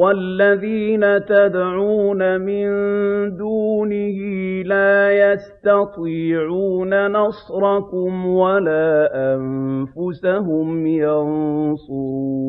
وَالَّذِينَ تَدْعُونَ مِن دُونِهِ لَا يَسْتَطِيعُونَ نَصْرَكُمْ وَلَا أَنفُسَهُمْ يَنصُرُونَ.